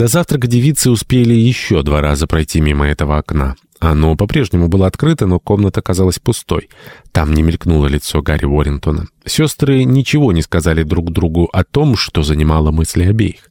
До завтрака девицы успели еще два раза пройти мимо этого окна. Оно по-прежнему было открыто, но комната казалась пустой. Там не мелькнуло лицо Гарри Уоррентона. Сестры ничего не сказали друг другу о том, что занимало мысли обеих.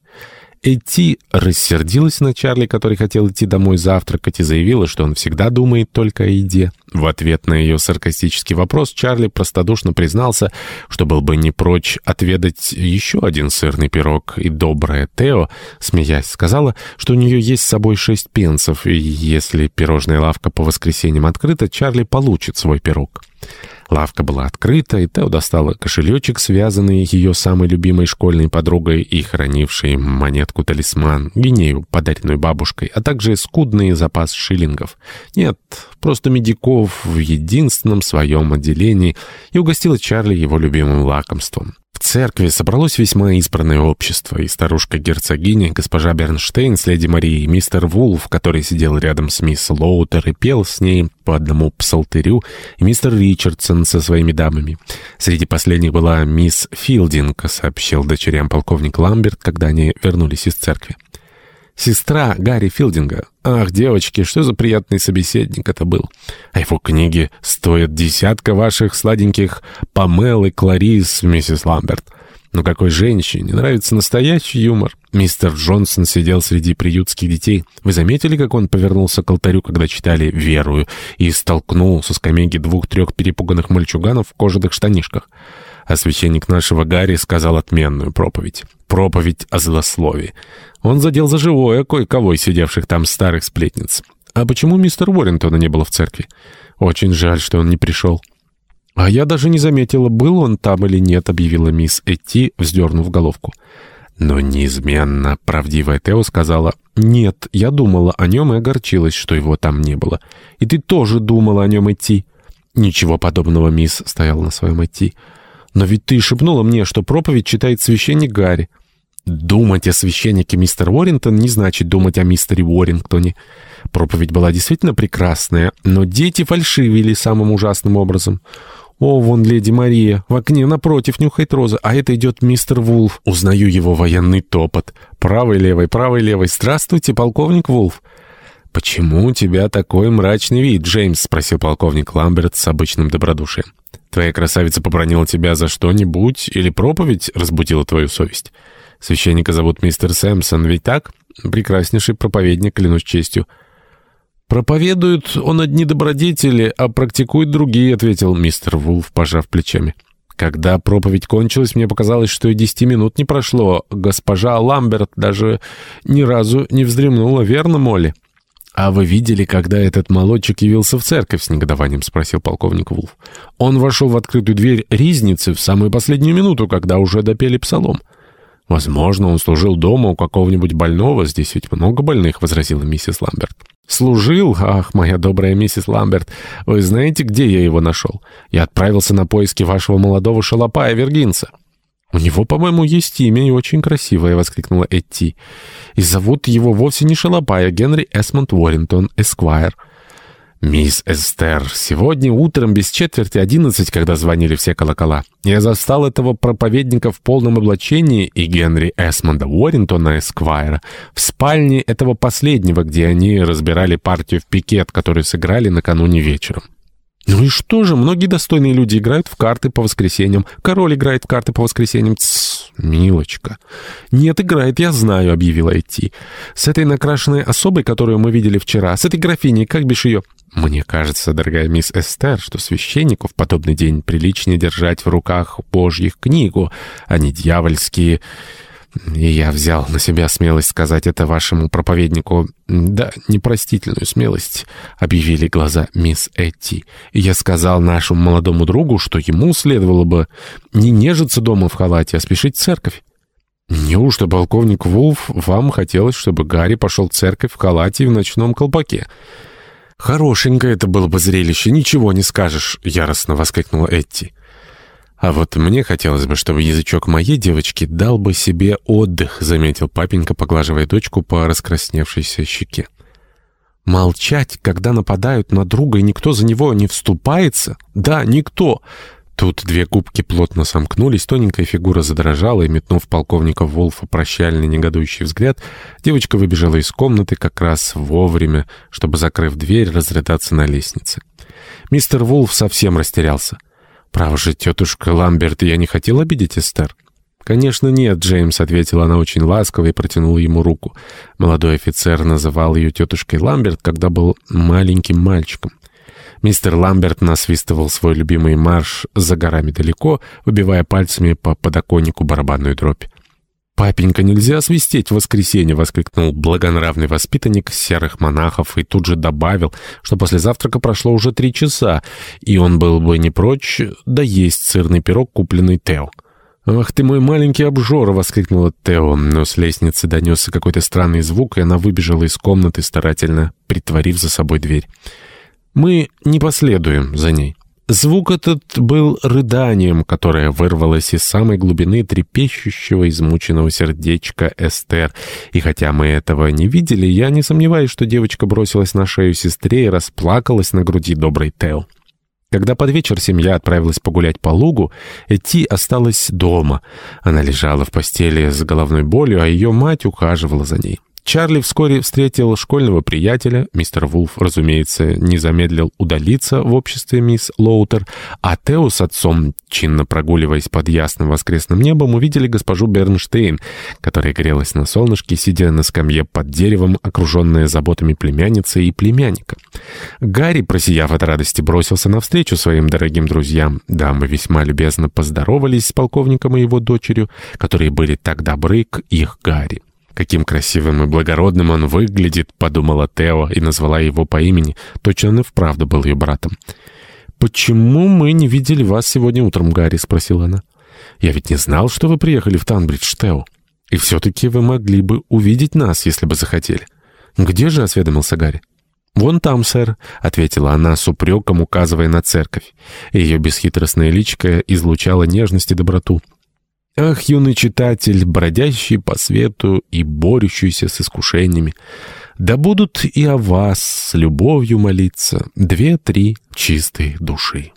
Эти рассердилась на Чарли, который хотел идти домой завтракать, и заявила, что он всегда думает только о еде. В ответ на ее саркастический вопрос Чарли простодушно признался, что был бы не прочь отведать еще один сырный пирог, и добрая Тео, смеясь, сказала, что у нее есть с собой шесть пенсов, и если пирожная лавка по воскресеньям открыта, Чарли получит свой пирог. Лавка была открыта, и Тео достала кошелечек, связанный ее самой любимой школьной подругой и хранившей монетку-талисман, гинею, подаренную бабушкой, а также скудный запас шиллингов. Нет, просто медиков в единственном своем отделении, и угостила Чарли его любимым лакомством. В церкви собралось весьма избранное общество, и старушка-герцогиня, госпожа Бернштейн с леди Марией, мистер Вулф, который сидел рядом с мисс Лоутер и пел с ней по одному псалтырю, и мистер Ричардсон со своими дамами. Среди последних была мисс Филдинг, сообщил дочерям полковник Ламберт, когда они вернулись из церкви. Сестра Гарри Филдинга. Ах, девочки, что за приятный собеседник это был. А его книги стоят десятка ваших сладеньких Памел и Кларис, миссис Ламберт. Но какой женщине нравится настоящий юмор? Мистер Джонсон сидел среди приютских детей. Вы заметили, как он повернулся к алтарю, когда читали «Верую», и столкнул со скамейки двух-трех перепуганных мальчуганов в кожаных штанишках? А священник нашего Гарри сказал отменную проповедь. Проповедь о злословии. Он задел за живое кое-кого сидевших там старых сплетниц. А почему мистер Уоррентона не было в церкви? Очень жаль, что он не пришел. «А я даже не заметила, был он там или нет», — объявила мисс Эти, вздернув головку. Но неизменно правдивая Тео сказала, «Нет, я думала о нем и огорчилась, что его там не было. И ты тоже думала о нем идти». «Ничего подобного, мисс», — стояла на своем идти. «Но ведь ты шепнула мне, что проповедь читает священник Гарри». Думать о священнике мистер Уоррингтон не значит думать о мистере Уоррингтоне. Проповедь была действительно прекрасная, но дети фальшивили самым ужасным образом. О, вон леди Мария, в окне напротив нюхает роза, а это идет мистер Вулф. Узнаю его военный топот. Правой-левой, правой-левой. Здравствуйте, полковник Вулф. «Почему у тебя такой мрачный вид, Джеймс?» — спросил полковник Ламберт с обычным добродушием. «Твоя красавица побронила тебя за что-нибудь или проповедь разбудила твою совесть?» Священника зовут мистер Сэмпсон, ведь так? Прекраснейший проповедник, клянусь честью». «Проповедует он одни добродетели, а практикует другие», — ответил мистер Вулф, пожав плечами. Когда проповедь кончилась, мне показалось, что и десяти минут не прошло. Госпожа Ламберт даже ни разу не вздремнула, верно, Молли? «А вы видели, когда этот молодчик явился в церковь?» — с негодованием спросил полковник Вулф. «Он вошел в открытую дверь ризницы в самую последнюю минуту, когда уже допели псалом». «Возможно, он служил дома у какого-нибудь больного. Здесь ведь много больных», — возразила миссис Ламберт. «Служил? Ах, моя добрая миссис Ламберт, вы знаете, где я его нашел? Я отправился на поиски вашего молодого шалопая Вергинца». «У него, по-моему, есть имя и очень красивое», — воскликнула Этти. «И зовут его вовсе не шалопай, а Генри Эсмонд Уоррингтон, Эсквайр». «Мисс Эстер, сегодня утром без четверти одиннадцать, когда звонили все колокола, я застал этого проповедника в полном облачении и Генри Эсмонда Уоррентона Эсквайра в спальне этого последнего, где они разбирали партию в пикет, которую сыграли накануне вечером». «Ну и что же, многие достойные люди играют в карты по воскресеньям. Король играет в карты по воскресеньям. Тссс, милочка». «Нет, играет, я знаю», — объявила Эти. «С этой накрашенной особой, которую мы видели вчера, с этой графиней, как бишь ее?» Мне кажется, дорогая мисс Эстер, что священнику в подобный день приличнее держать в руках Божьих книгу, а не дьявольские... И я взял на себя смелость сказать это вашему проповеднику. Да, непростительную смелость, объявили глаза мисс Этти. И я сказал нашему молодому другу, что ему следовало бы не нежиться дома в халате, а спешить в церковь. Неужто, полковник Вулф, вам хотелось, чтобы Гарри пошел в церковь в халате и в ночном колпаке? «Хорошенькое это было бы зрелище, ничего не скажешь», — яростно воскликнула Этти. «А вот мне хотелось бы, чтобы язычок моей девочки дал бы себе отдых», — заметил папенька, поглаживая дочку по раскрасневшейся щеке. «Молчать, когда нападают на друга, и никто за него не вступается? Да, никто. Тут две губки плотно сомкнулись, тоненькая фигура задрожала, и, метнув полковника Волфа прощальный негодующий взгляд, девочка выбежала из комнаты как раз вовремя, чтобы, закрыв дверь, разрыдаться на лестнице. Мистер Волф совсем растерялся. «Право же, тетушка Ламберт, я не хотел обидеть Эстер». «Конечно нет, Джеймс», — ответила она очень ласково и протянула ему руку. Молодой офицер называл ее тетушкой Ламберт, когда был маленьким мальчиком. Мистер Ламберт насвистывал свой любимый марш «За горами далеко», выбивая пальцами по подоконнику барабанную дробь. «Папенька, нельзя свистеть в воскресенье!» — воскликнул благонравный воспитанник серых монахов и тут же добавил, что после завтрака прошло уже три часа, и он был бы не прочь доесть сырный пирог, купленный Тео. «Ах ты мой маленький обжора!» — воскликнула Тео, но с лестницы донесся какой-то странный звук, и она выбежала из комнаты, старательно притворив за собой дверь. Мы не последуем за ней. Звук этот был рыданием, которое вырвалось из самой глубины трепещущего, измученного сердечка Эстер. И хотя мы этого не видели, я не сомневаюсь, что девочка бросилась на шею сестре и расплакалась на груди доброй Тео. Когда под вечер семья отправилась погулять по лугу, Эти осталась дома. Она лежала в постели с головной болью, а ее мать ухаживала за ней. Чарли вскоре встретил школьного приятеля. Мистер Вулф, разумеется, не замедлил удалиться в обществе мисс Лоутер, а Тео с отцом, чинно прогуливаясь под ясным воскресным небом, увидели госпожу Бернштейн, которая грелась на солнышке, сидя на скамье под деревом, окруженная заботами племянницы и племянника. Гарри, просияв от радости, бросился навстречу своим дорогим друзьям. Дамы весьма любезно поздоровались с полковником и его дочерью, которые были так добры к их Гарри. «Каким красивым и благородным он выглядит», — подумала Тео и назвала его по имени. Точно он и вправду был ее братом. «Почему мы не видели вас сегодня утром, Гарри?» — спросила она. «Я ведь не знал, что вы приехали в Танбридж, Тео. И все-таки вы могли бы увидеть нас, если бы захотели». «Где же?» — осведомился Гарри. «Вон там, сэр», — ответила она с упреком, указывая на церковь. Ее бесхитростное личико излучало нежность и доброту. Ах, юный читатель, бродящий по свету и борющийся с искушениями, да будут и о вас с любовью молиться две-три чистые души.